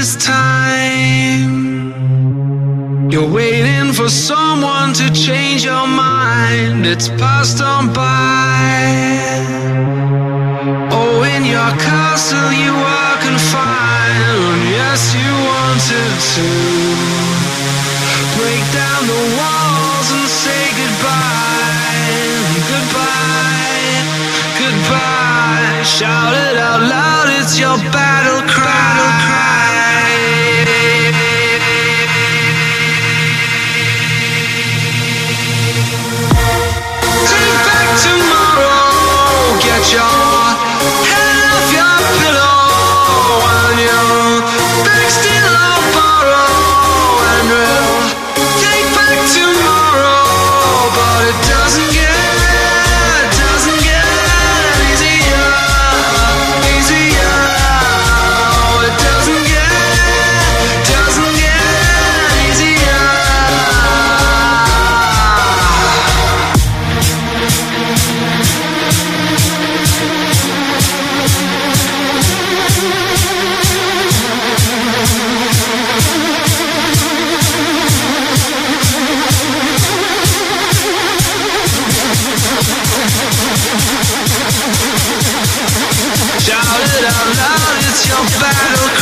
this time. You're waiting for someone to change your mind. It's passed on by. Oh, in your castle you are confined. Yes, you wanted to break down the walls and say goodbye. Goodbye, goodbye. Shout it out loud, it's your battle cry. Battle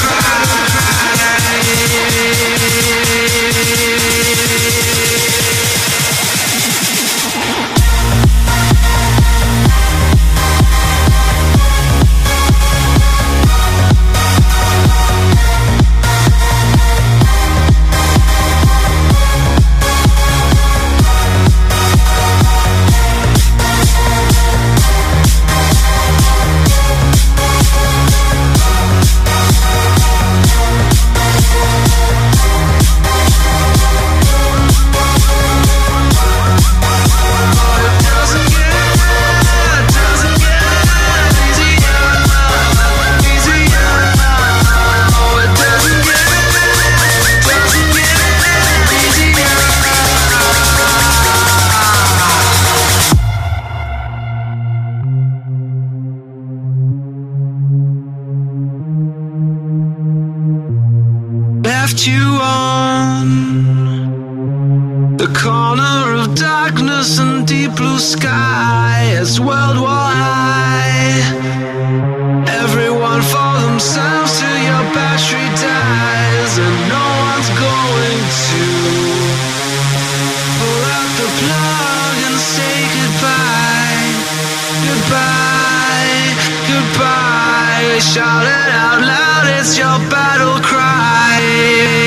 Left you on the corner of darkness and deep blue sky is worldwide. Everyone for themselves till your battery dies, and no one's going to pull out the plug and say goodbye, goodbye, goodbye. Shout it out loud, your battle cry.